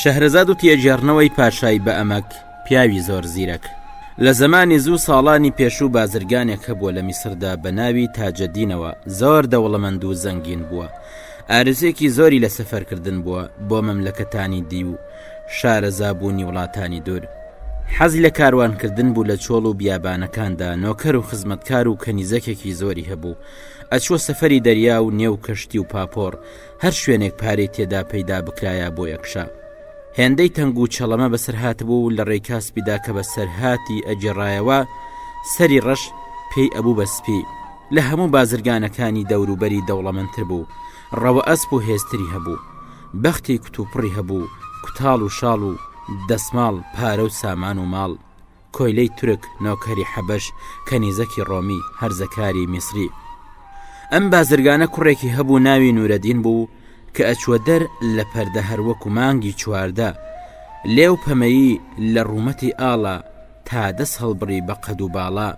شەهرەزاد و تێگێڕنەوەی پاشای بە ئەمەک پیاوی زۆر زیرەک لە زمانی زوو ساڵانی پێشوو بازرگانێک هەبووە لە میسردا بە ناوی تاجەدینەوە زۆر دەوڵەمەند و زەنگین بووە ئارزێکی زۆری لە سەفەرکردن بووە بۆ مەملەکەتانی دی و شارەزا بوونی وڵاتانی دوور، حەزی لە کاروانکردن بوو لە چۆڵ و بیابانەکاندا، نۆکەر و خزمەتکار و کەنیزەکێکی زۆری هەبوو، ئەچووە سەفەری دەریا و نێو کەشتی و پاپۆڕ، هەر شوێنێک پارەی تێدا پەیدا بکرایە بۆی ئەکشا. هێندەی تەنگ و چەڵەمە بەسەر هاتبوو و لە ڕێی کاسپیدا کە بە سەرهاتی ئەگێڕایەوە، سەری ڕەش پێی ئەبوو بە سپی، لە هەموو بازرگانەکانی دەوروبەری دەوڵەمەندتر بوو، ڕەوەئەسپ و هێزتری هەبوو. بەختی کوتوپڕی هەبوو، کوتاڵ و شاڵ و دەسماڵ، پارە و سامان و ماڵ، کۆیلەی تورک، نۆکەری حەبەش، کەنیزەکی ڕۆمی، هەرزەکاری میسری. ئەم بازرگانە کوڕێکی هەبوو ناوی نوورەدین بوو، کە ئەچووە دەر لە پەردە هەر وەکوو مانگی چواردە، لێو پەمەیی لە ڕوومەتی ئاڵا تا دەس هەڵبڕی بە قەد و باڵا،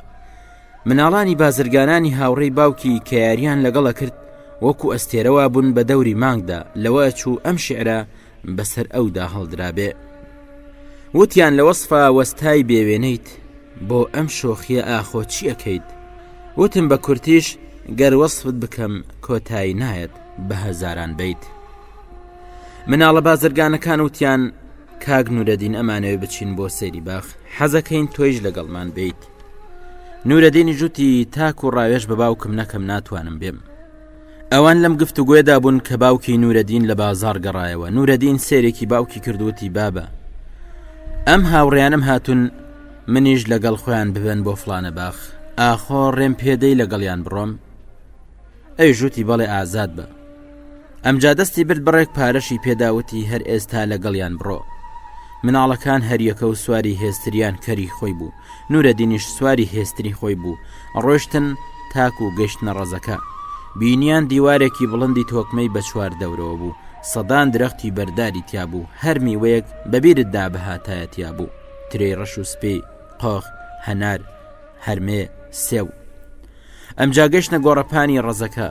مناڵانی بازرگانانی هاوڕێی باوکی کە یاریان لەگەڵ ئەکرد وەکو ئەستێرەوا بوون بە دەوری مانگدا لەوە ئەچوو ئەم شعرە بەسەر ئەودا هەڵدرابێ وتیان لە وەصفا وەستای بێوێنیت بۆ ئەم شۆخیە ئاخۆ چی ئەەکەیت وتم بە کورتیش گەر وەصفت بکەم کۆتایی نایەت بە هەزاران بیت مناڵە بازرگانەکان وتیان کاک نورەدین ئەمانەوێ بچین بۆ سەیری باخ حەزەکەین تۆیش لەگەڵمان بیت نورەدینی جوتی تاک و ڕاوێژ بە باوکم نەکەم ناتوانم بێم ئەوان لەم گفتوگوێدا بوون کە باوکی نورەدین لە بازار گەڕایەوە نورەدین سێرێکی باوکی کردوتی بابە ئەم هاوڕیانم هاتون منیش لەگەڵ خۆیان ببن بۆ فلانە باخ ئاخۆ ڕێم پێدەی لەگەڵیان بڕۆم ئەویش وتی بەڵێ ئازاد بە ئەمجا دەستی برد بڕێک پارەشی پێداوتی هەر ئێستا لەگەڵیان بڕۆ مناڵەکان هەریەکە و سواری هێستریان کەری خۆی بوو نورە دینیش سواری هێستری خۆی بوو ڕۆشتن تاکو و گەشتنە ڕەزەکە بینیان دیوارێکی بڵندی تۆکمەی بە چوار دەورەوە بوو سەدان درەختی بەرداری تیا بوو هەر میوەیەک بەبیرت دا بەهاتایەتیا بوو ترێی ڕەش و سپی قۆخ هەنار هەرمێ سێو ئەمجا گەشتە گۆڕەپانی ڕزەکە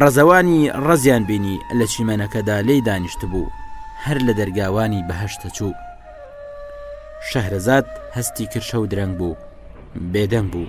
ڕەزەوانی ڕەزیان بینی لە چیمەنەکەدا لی دانیشت بوو هەر لە دەرگاوانی بەهشتە چوو شەهرەزاد هەستی کرشە و درەنگ بوو بێدەنگ بوو.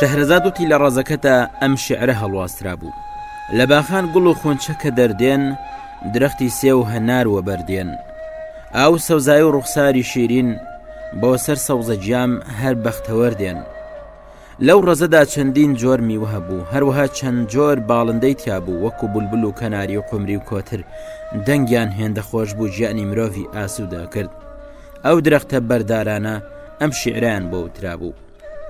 شەهرەزاد وتی لە ڕزەکەتە ئەم شعرە هەڵواسترا بوو لە باخان گوڵ و خۆنچە کە دەردێن درەختی سێ و هەنار وە بەردێن ئاو سەوزای و ڕوخساری شیرین بۆ سەر سەوزە جام هەر بەختەوەر دێن لەو ڕەزەدا چەندین جۆر میوە هەبوو، هەروەها چەند جۆر باڵندەی تیا بوو وەکو بولبول و کەناری و قومری و کۆتر، دەنگیان هێندە خۆش بوو گیانی مرۆڤی ئاسوودە ئەکرد. ئەو درەختە بەردارانە ئەم شیعرەیان بۆ وترابوو.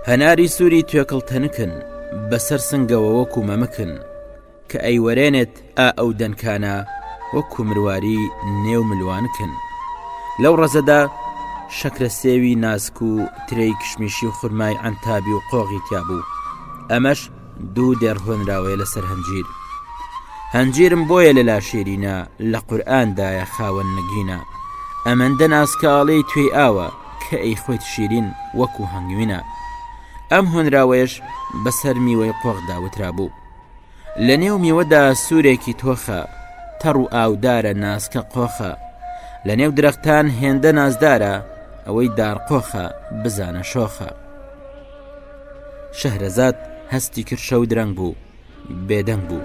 هەناری سووری توێکڵ تەنکن، بەسەر سنگەوە وەکو مەمکن. کە ئەیوەرێنێت ئا ئەو دەنکانە وەکو مرواری نێو ملوانکن لەو ڕەزەدا شەکرە سێوی ناسک و ترێی کشمیشی و خورمای ئەنتابی و قۆغی تیا بوو ئەمەش دوو دێر هۆنراوەیە لەسەر هەنجیر هەنجیرم بۆیە لە لاشێرینە لە قورآاندایە خاوەن نگینە ئەمەندە ناسکاڵی توێی ئاوە کە ئەی خۆیت شیرین وەکو هەنگوینە ئەم هۆنراوەیەش بەسەر میوەی قۆغدا وترا بوو لە نێو میوەدا سوورێکی تۆخە تەڕ و ئاودارە ناسکە قۆخە لە نێو درەختان هێندە نازدارە ئەوەی دارقۆخە بزانە شۆخە شەهرەزاد هەستی کرد شەو درەنگ بوو بێدەنگ بوو.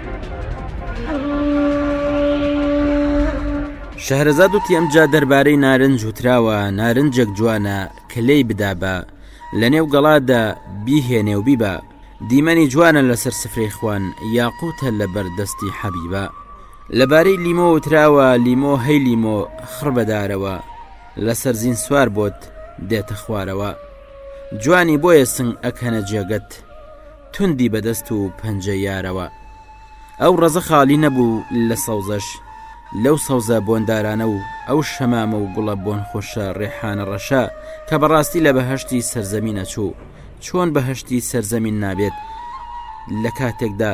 شەهرەزاد وتی ئەمجا دەربارەی نارنج وتراوە نارنجێک جوانە کە لێی بدا بە لە نێو گەڵادا بیهێنێ و بیبە دیمەنی جوانە لەسەر سفرەی خوان یاقوتە لە بەردەستی حەبیبە لەبارەی لیمۆ وتراوە لیمۆ هەی لیمۆ خڕ بەدارەوە لەسەر زین سوار بۆت دێتە خوارەوە جوانی بۆیە سنگ ئەکەنە جێگەت توندی بە دەست و پەنجە یارەوە. ئەو ڕەزە خالی نەبوو لە سەوزەش، لەو سەوزە بۆندارانە و ئەو شەمامە و گوڵە بۆنخۆشە ڕێحانە ڕەشە کە بەڕاستی لە بەهەشتی سەرزەمین ئەچوو، چۆن بەهەشتی سەرزەمین نابێت لە کاتێکدا،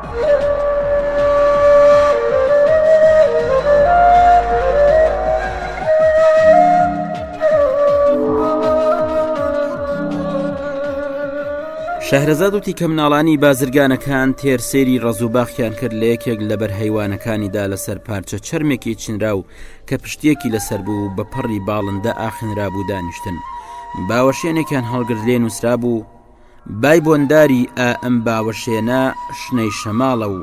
شەهرەزاد وتی کە مناڵانی بازرگانەکان تێر سێری ڕزوباخیان کرد لە یەکێک لە بەر هەیوانەکانیدا لەسەر پارچە چرمێکی چنرا و کە پشتێکی لەسەر بوو بە پەڕی باڵندە ئاخنرا بوو دانیشتن باوەشێنێکیان هەڵگرلێ نووسرا بوو بای بۆنداری ئا ئەم باوەشێنە شنەی شەماڵە و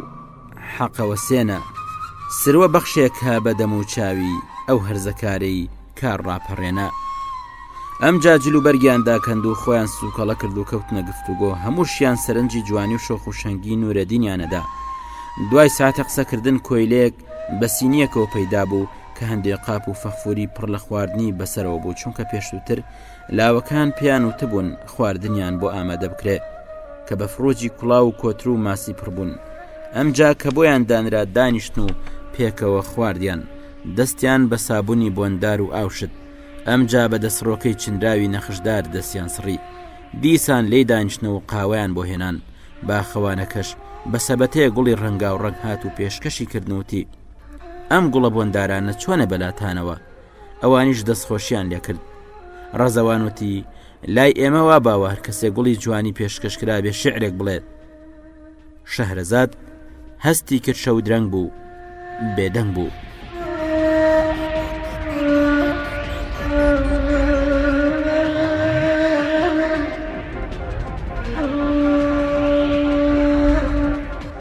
حەقەوەسێنە سروە بەخشێ کە بە دەموچاوی ئەو هەرزەکارەی کار ڕاپەڕێنە ئەم جاجل و بەرگیان داکەند و خۆیان سوکەڵە کرد و کەوت نەگفتوگۆ هەمووشیان سەرنجی جوانی و شۆخ و شەنگی نورەدینیانەدا دوای ساتە قسەکردن کۆیلێک بەسینیەکەەوە پەیدا بوو کە هەندێک قاپ و فەخفوری پڕ لە خواردنی بەسەرەوە بوو چونکە پێشووتر لاوەکان پێیان وتبوون خواردنیان بۆ ئامادە بکرێ کە بە فڕۆجی کوڵاو و کۆتر و ماسی پڕبوون ئەمجا کە بۆیان دانرا دانیشتن و پێکەوە خواردیان دەستیان بە سابوونی بۆندار و ئاوشت ئەمجا بە دەسڕۆکەی چنراوی نەخشدار دەستیان سڕی دیسان لی دانیشتن و قاوەیان بۆ هێنان باخەوانەکەش بە سەبەتەیە گوڵی ڕەنگاو ڕەنگ هات و پێشکەشی کردنوتی ئەم گوڵە بۆندارانە چۆنە بەلاتانەوە ئەوانیش دەستخۆشیان لێکرد ڕەزەوان وتی لای ئێمە وا باوە هەر کەسێ گوڵی جوانی پێشکەشکرا بێ شعرێک بڵێت شەهرەزاد هەستی کرد شەو درەنگ بوو بێدەنگ بوو.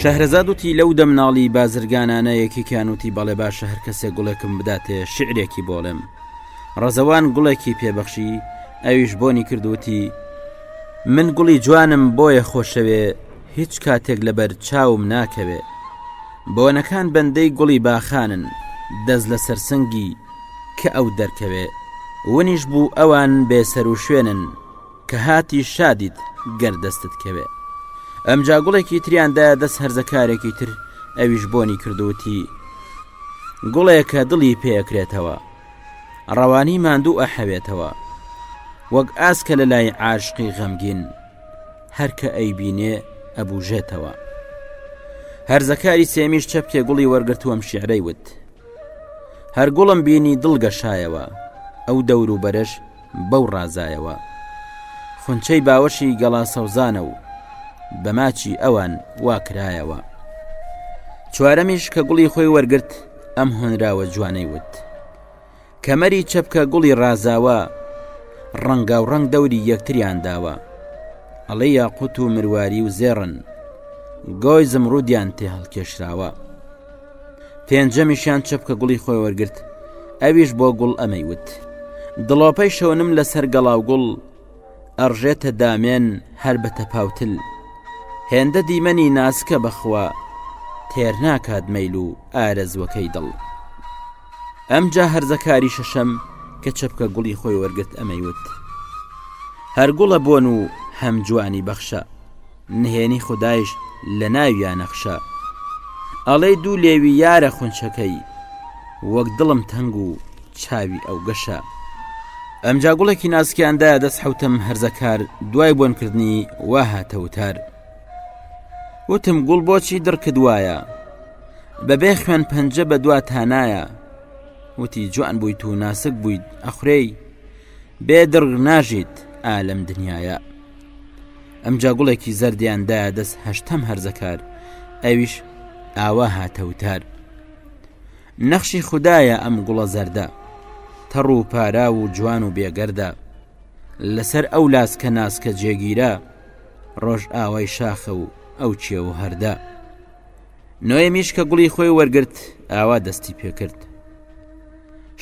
شەهرەزاد وتی لەو دەمناڵی بازرگانانە یەکێکیان وتی بەڵێ باشە هەر کەسێک گوڵێکم بداتێ شعرێکی بۆڵێم ڕەزەوان گوڵێکی پێبەخشی ئەویش بۆنی کردوتی من گوڵی جوانم بۆیە خۆشەوێ هیچ کاتێک لەبەر چاوم ناکەوێ بۆنەکان بەندەی گوڵی باخانن دەست لە سەرسنگی کە ئەو دەرکەوێ ونیش بوو ئەوان بێسەر و شوێنن کە هاتی شادیت گەر دەستت کەوێ ئەمجا گوڵێکی تریاندا دەست هەرزەکارێکی تر ئەویش بۆنی کردووتی گوڵێکە دڵی پێکرێتەوە ڕەوانی ماندوو ئەحەوێتەوە وەک ئاسکە لە لای عاشقی غەمگین هەرکە ئەیبینێ ئەبوژێتەوە هەرزەکاری سێمیش چەپکێ گوڵی وەرگتووەم شعرەی وت هەر گوڵم بینی دڵگەشایەوە ئەو دەور و بەرش بەو ڕازایەوە خونچەی باوەشی گەڵا سەوزانە و بە ماچی ئەوان واکرایەوە چوارەمیش کە گوڵی خۆی وەرگرت ئەم هۆنراوە جوانەی وت کەمەری چەپکە گوڵی ڕازاوە ڕەنگا و ڕەنگ دەوری یەکتریان داوە ئەڵێ یاقوت و مرواری و زێڕن گۆی زمڕودیان تێ هەڵکێشراوە پێنجەمیشیان چەپکە گوڵی خۆی وەرگرت ئەویش بۆ گوڵ ئەمەی وت دڵۆپەی شەونم لەسەر گەڵاو گوڵ ئەڕژێتە دامێن هەر بە تەپاوتل هێندە دیمەنی ناسکە بەخوا تێر ناکات مەیل و ئارەزوەکەی دڵ ئەمجا هەرزەکاری شەشەم کە چەپکە گوڵی خۆی وەرگرت ئەمەی وت هەرگوڵە بۆن و هەم جوانی بەخشە نهێنی خودایش لەناویا نەخشا. ئەڵێی دوو لێوی یارە خونچەکەی وەک دڵم تەنگ و چاوی ئەو گەشە. ئەمجا گوڵێکی ناسکیان دایە دەست حوتم هەرزەکار دوای بۆنکردنی وا هاتەوتار. وتم گوڵ بۆچی دڕکت وایە بەبێ خوێن پەنجە بە دوا تانایە وتی جوان بوویت و ناسک بوویت ئەخورەی بێ دڕگ ناژیت ئالەم دنیاە. ئەمجا گوڵێکی زەردیان دایە دەست هەشتەم هەرزەکار ئەویش ئاوا هاتەوتار نەخشی خدایە ئەم گوڵە زەردە تەڕ و پارا و جوان و بێگەردە لەسەر ئەو لاسکە ناسکە جێگیرە ڕۆژ ئاوای شاخە و ئەو چێ و هەردە نۆیەمیش کە گوڵی خۆی وەرگرت ئاوا دەستی پێکرد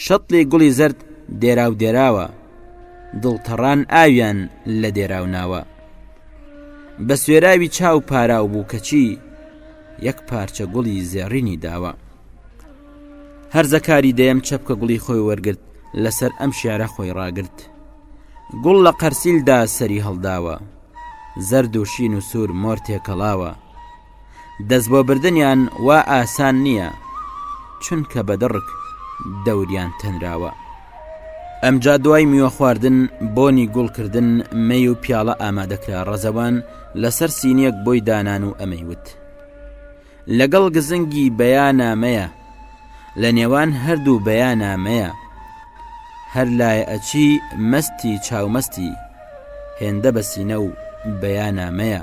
شەتلی گوڵی زرد دێرا و دێراوە دڵتەڕان ئاویان لە دێراو ناوە بە سوێراوی چاو پاراو بوو کەچی یەک پارچە گوڵی زێڕینی داوە هەرزەکاری دەیەم چەپکە گوڵی خۆی وەرگرت لەسەر ئەم شارە خۆی ڕاگرت گوڵ لە قەرسیلدا سەری هەڵداوە زەرد و شین و سوور مۆر تێکەڵاوە دەست بۆ بردنیان وا ئاسان نییە چونکە بە دڕک دەوریان تەنراوە ئەمجا دوای میوە خواردن بۆنی گوڵکردن مەی و پیاڵە ئامادەکرا ڕەزەوان لەسەر سینیەک بۆی دانان و ئەمەی وت لەگەڵ گزنگی بەیانامەیە لە نێوان هەردوو بەیانامەیە هەر لایە ئەچی مەستی چاومەستی هێندە بەسینە و بەیانامەیە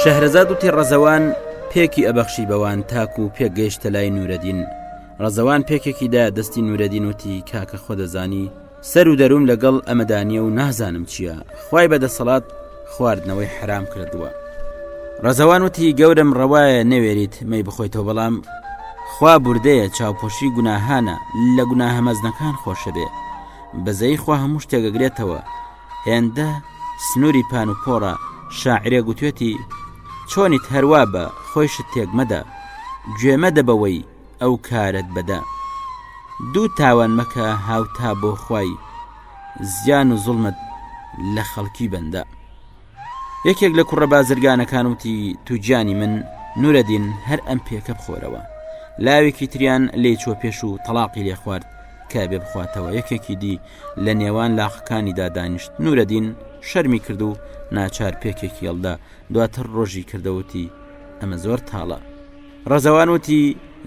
شەهرەزاد وتی ڕەزەوان پێکی ئەبەخشی بەوان تاکو و پێگەیشتە لای نورەدین ڕەزەوان پێکێکی دا دەستی نورەدین وتی کاکە خۆ دەزانی سەر و دەروم لەگەڵ ئەمەدانیە و نازانم چییە خی بەدەسەڵات خواردنەوەی حرام کردووە ڕەزەوان وتی گەورم ڕەوایە نەوێریت مەی بخۆیتەوە بەڵام خوا بوردەیە چاوپۆشی گوناهانە لە گوناهەمەزنەکان خۆشە بێ بەزەی خوا هەموو شتێگەگرێتەوە هێندە سنووری پان و پۆڕە شاعرێ گوتێتی چۆنیت هەروا بە خۆیشت تێکمەدە گوێمەدە بەوەی ئەو کارت بەدە دوو تاوان مەکە هاوتا بۆ خوای زیان و زڵمت لە خەڵکی بەندە یەکێک لە کوڕە بازرگانەکان وتی توجیانی من نورەدین هەر ئەم پێکە بخۆرەوە لاوێکی تریان لێ چوە پێش و تەلاقی لێ خوارد کە بێ بخواتەوە یەکێکی دی لە نێوان لاقەکانیدا دانیشت نورەدین شەرمی کرد و ناچار پێکێکی هەڵدا دواتر ڕۆژی کردەوتی ئەمە زۆر تاڵە ڕەزەوان وتی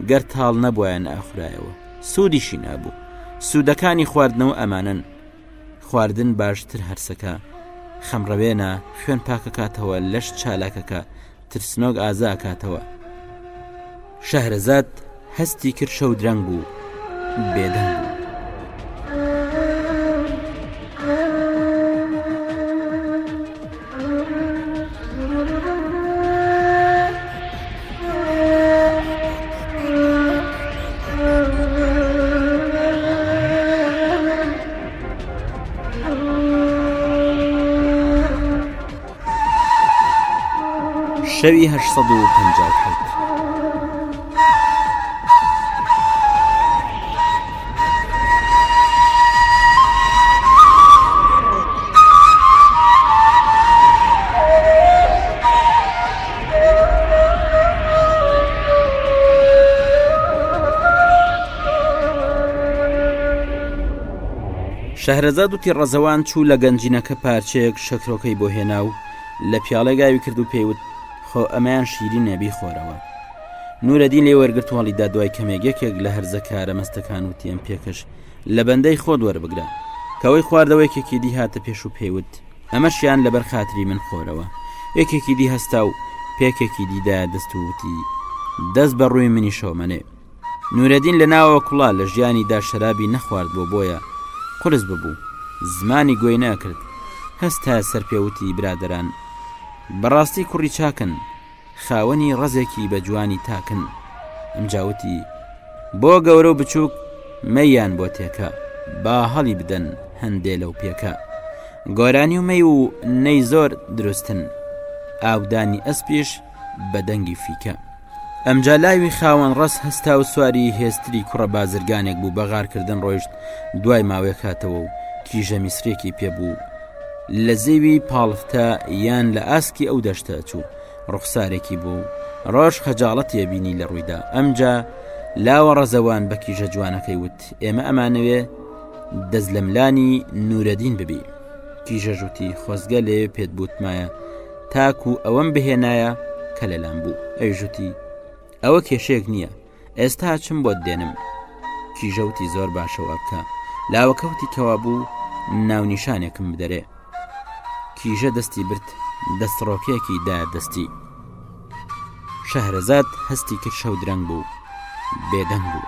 گەر تاڵ نەبووایە ناخرایەوە سوودیشی نابوو سوودەکانی خواردنەوە ئەمانن خواردن باشتر هەرسەکە خەمڕەوێنە خوێن پاکەکاتەوە لەش چالاکەکە ترسنۆک ئازا ئەکاتەوە. شەهرەزاد هەستی کرد شەو درەنگ بوو بێدەنگ بوو. شەوی هەشت سەد و پەنجا و حەوت شەهرەزاد و تیڕەزەوان چوو لە گەنجینەکە پارچەیەک شەکرۆکەی بۆ هێنا و لە پیاڵێک ئاوی کرد و پێیوت خۆ ئەمەیان شیرینە بیخۆرەوە نورەدین لێ وەرگرت واڵیدا دوای کەمێک یەکێک لە هەرزە کارە مەستەکان و تێم پێکەش لە بەندەی خۆت وەربگرە کەەوەی خواردەوەیکێکی دی هاتە پێش و پێیوت ئەمەشیان لەبەر خاتری من خۆرەوە یەکێکی دی هەستا و پێکێکی دیدا دەستوتی دەست بە ڕووی منی شەومەێ نورەدین لە ناوەوە کوڵا لە ژیانی دا شەرابی نەخوارد بۆ بۆیە قورس ببوو زمانی گۆی نەکرد هەستا سەر پێ وتی برادەران بەڕاستی کوڕی چاکن خاوەنی ڕزێکی بە جوانی تاکن ئەمجاوتی بۆ گەورە و بچووک مەیان بۆ تێکە با هەڵی بدەن هەندێ لەو پێکە گۆرانی و مەی و نەی زۆر دروستن ئاودانی ئەسپیش بە دەنگی فیکە ئەمجا لاوی خاوەن ڕەس هەستا و سواری هێستری کوڕە بازرگانێک بوو بە غارکردن ڕۆیشت دوای ماوەیەک هاتەوە و کیژە میسرێکی پێبوو لە زێوی پاڵفتە یان لە ئاسکی ئەو دەشتە چوو ڕوخسارێکی بوو ڕۆژ خەجاڵەت یەبینی لە ڕوویدا ئەمجا لاوە ڕەزەوان بە کیژە جوانەکەی وت ئێمە ئەمانەوێ دەست لەملانی نورەدین ببی کیژە ژووتی خۆزگە لێ پێت بوتمایە تاکو ئەوەم بهێنایە کە لەلام بوو ئەوی ژووتی ئەوە کێشێک نییە ئێستا چم بۆت دێنم کیژەوتی زۆر باشەوە بکە لاوەکەوتی کەوا بوو ناونیشانێکم بدەرێ کیژە دەستی برد دەستڕۆکێکی دا دەستی شەهرەزاد هەستی کرد شەو درەنگ بوو بێدەنگ بوو.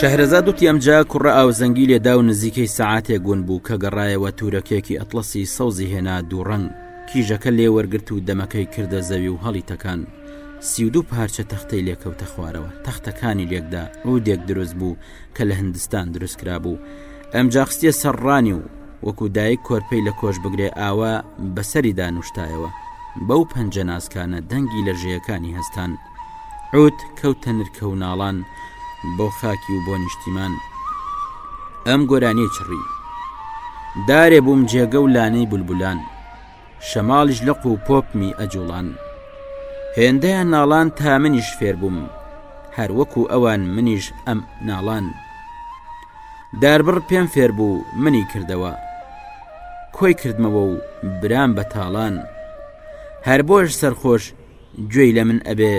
شەهرەزاد وتی ئەمجا کوڕە ئاوزەنگی لێدا و نزیکەی سعاتێک گون بوو کە گەڕایەوە تورەکێکی ئەتلەسی سەوزی هێنا دوو ڕنگ کیژەکە لێ وەرگرت و دەمەکەی کردە زەوی و هەڵی تەکان سیودو پارچە تەختەی لێکەوتە خوارەوە تەختەکانی لێکدا ڕوودێک دروست بوو کە لە هندستان دروست کرابوو ئەم جاخستیە سەر ڕانی و وەکو دایک کۆرپەی لە کۆش بگرێ ئاوا بەسەری دانوشتایەوە بەو پەنجە ناسکانە دەنگی لە ژەیەکانی هەستان عوت کەوتە نرکە و ناڵان بۆ خاکی و بۆ نیشتیمان ئەم گۆرانی چڕی دارێ بووم جێگە و لانەی بولبولان شەماڵیش لق و پۆپمی ئەجوڵان هێندەیان ناڵان تا منیش فێربووم هەروەکو ئەوان منیش ئەم ناڵان داربڕ پێم فێربوو منی کردەوە کۆی کردمەوە و برام بە تاڵان هەر بۆش سەرخۆش گوێی لە من ئەبێ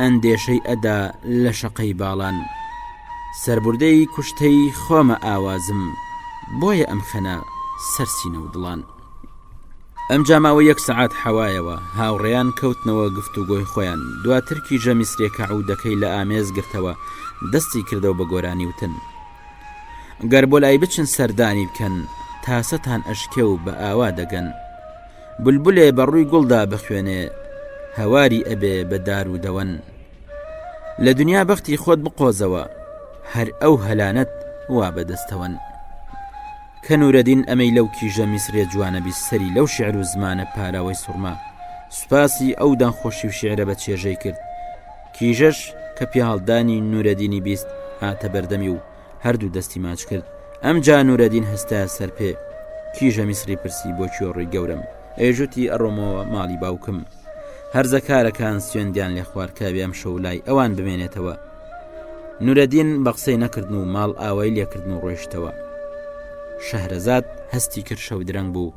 ئەندێشەی ئەدا لە شەقەی باڵان سربردەی کوشتەی خۆمە ئاوازم بۆیە ئەم خەنە سەرسینە و دڵان. ئەمجا ماوەی یەک سەعات حەوایەوە هاوڕێیان کەوتنەوە گفت و گۆی خۆیان دواتر کیژە میسرێکە عودەکەی لە ئامێز گرتەوە دەستی کردەوە بە گۆرانی وتن گەر بۆ لای بچن سەردانی بکەن تاسەتان ئەشکێ و بە ئاوا دەگەن بولبولێ بە ڕووی گوڵدا بخوێنێ هەواری ئەبێ بە دار و دەوەن لە دنیا بەختی خۆت بقۆزەوە هەر ئەو هەلانەت وا بەدەستەوەن کە نورەدین ئەمەی لەو کیژە میسرێ جوانە بیسەری لەو شعر و زمانە پاراوەی سوورما سوپاسی ئەو دەنخۆشی و شعرە بە چێژەی کرد کیژەش کە پیاڵدانی نورەدینی بیست هاتە بەردەمی و هەردوو دەستی ماچ کرد ئەمجا نورەدین هەستا سەر پێ کیژە میسری پرسی بۆ چۆڕی گەورم ئێژوتی ئەڕۆمەوە ماڵی باوکم هەرزە کارەکان سوێندیان لێ خوارکاوێم شەو لای ئەوان بمێنێتەوە نورەدین بە قسەی نەکردن و ماڵ ئاوای لێکردن و ڕۆیشتەوە شەهرەزاد هەستی کرد شەو درەنگ بوو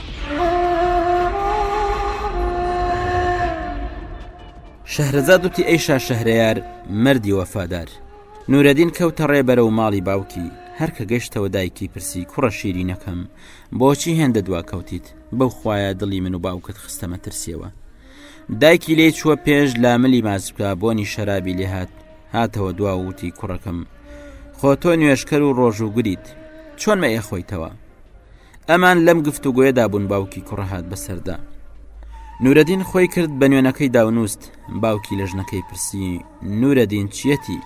شەهرەزاد وتی ئەی شا شەهرەیار مەردی وەفادار نورەدین کەوتە ڕێ بەرە و ماڵی باوکی هەرکە گەشتەوە دایکی پرسی کوڕە شیری نەکەم بۆچی هێندە دوا کەوتیت بەو خویە دڵی من و باوکت خستەمە ترسیەوە دایکی لێ چووە پێش لا ملی ماسبکە بۆنی شەرابی لێ هاات هاتەوە دوا وتی کوڕەکەم خۆ تۆ نوێشکەر و ڕۆژ و گریت چۆن مە ئێخۆیتەوە ئەمان لەم گفتوگۆیەدا بوون باوکی کوڕە هات بەسەردا نورەدین خۆی کرد بە نوێنەکەی داونووست باوکی لە ژنەکەی پرسی نورەدین چیەتی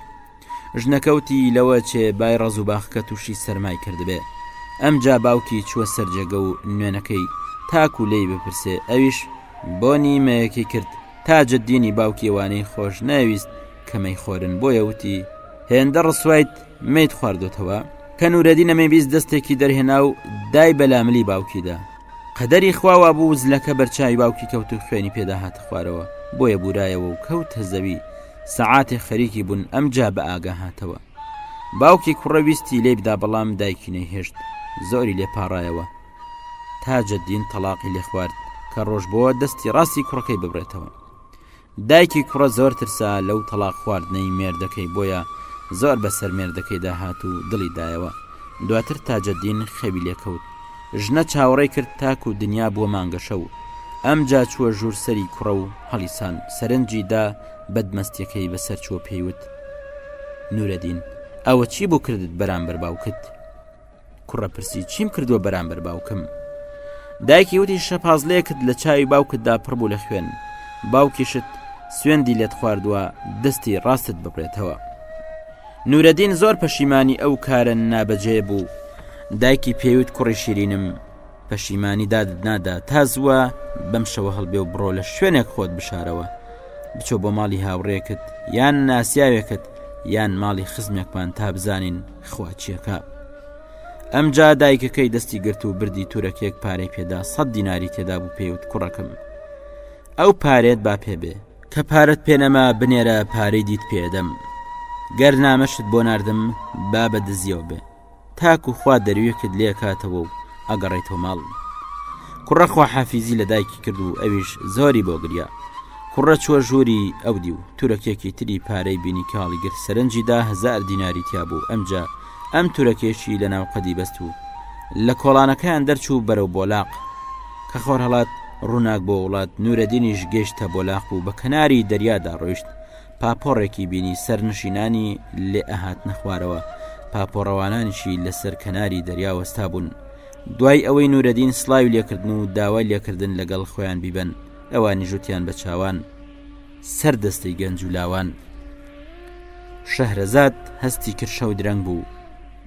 ژنەکەوتی لەوە چێ بای ڕز و باخکە تووشی سەرمای کردبێ ئەم جا باوکی چووە سەررجێگە و نوێنەکەی تاکو لی بپرسێ ئەویش بۆ نیمەیەکی کرد تا جددیینی باوکیوانەی خۆش نەویست کەمەی خۆرن بۆیەوتی هێندە ڕسویت مێیت خواردۆتەوە کە نورەدی نەمەی بیست دەستێکی دەرهێنا و دای بەلاملی باوکیدا قەدەری خواوا بوو زلەکە بەرچوی باوکی کەوت و خوێنی پێدا هاتە خوارەوە بۆیە بورایەوە و کەوت هەزەوی سەعاتێ خەریکی بوون ئەم جا بە ئاگا هاتەوە باوکی کوڕەویستی لێ بدا بەڵام دایکی نەیهێشت زۆری لێ پاڕایەوە تاجە دین تەلاقی لێ خوارد کە ڕۆژ بۆ دەستی ڕاستی کوڕەکەی ببرێتەوە دایکی کوڕە زۆر ترسا لەو تەڵاق خواردنەی مێردەکەی بۆیە زۆر بەسەر مێردەکەیدا هات و دڵی دایەوە دواتر تاجەدین خەوی لێکەوت ژنە چاوەڕێی کرد تاکو دنیا بووە مانگەشە و ئەمجا چووە ژوور سەری کوڕە و هەڵیسان سەرنجی دا بەدمەستیەکەی بەسەر چووە پێیوت نورەدین ئەوە چی بوو کردت بەرامبەر باوکت کوڕە پرسی چیم کردووە بەرامبەر باوکم دایکی وتی شەپازلێکت لە چاوی باوکتدا پڕ بوو لە خوێن باوکیشت سوێندی لێت خواردووە دەستی ڕاستت ببرێتەوە نورەدین زۆر پەشیمانی ئەو کارە نابەجێ بوو دایکی پێوت کوڕی شیرینم پەشیمانی دادت نادا تا زووە بەم شەوە هەڵبێ و بڕۆ لە شوێنێک خۆت بشارەوە بچۆ بۆ ماڵی هاوڕێکت یان ناسیاوێکت یان ماڵی خزمێکمان تا بزانین خواچیەکە ئەمجا دایکەکەی دەستی گرت و بردی تورەکێک پارەی پێدا سەد دیناری تێدا بوو پێوت کوڕەکەم ئەو پارێت با پێ بێ کە پارەت پێنەما بنێرە پارەی دیت پێدەم گەر نامەشت بۆ نردم با بە دزیەوە بێ تاکو خوا دەروێکت لێکاتەوە و ئەگەڕێیتەوە ماڵ کوڕە خواحافیزی لە دایکی کرد و ئەویش زۆری بۆ گریا کوڕە چوە ژووری ئەو دی و تورەکێکی تری پارەی بینی کاڵی گر سەرنجی دا هزار دیناری تیا بوو ئەمجا ئەم تورەکێشی لە ناو قەدی بەست و لە کۆڵانەکەیان دەرچوو بەرەو بۆلاق کە خۆر هەڵات ڕووناک بۆ وڵات نورەدینیش گەشتە بۆلاق و بە کەناری دەریادا ڕۆیشت پاپۆڕێکی بینی سەر نشینانی لێ ئەهاتنە خوارەوە پاپۆڕەوانانشی لەسەر کەناری دەریا وەستا بوون دوای ئەوەی نورەدین سلاوی لێکردن و داوای لێکردن لەگەڵ خۆیان بیبن ئەوانی ژوتیان بە چاوان سەر دەستەی گەنج و لاوان شەهرەزاد هەستی کرشە و درەنگ بوو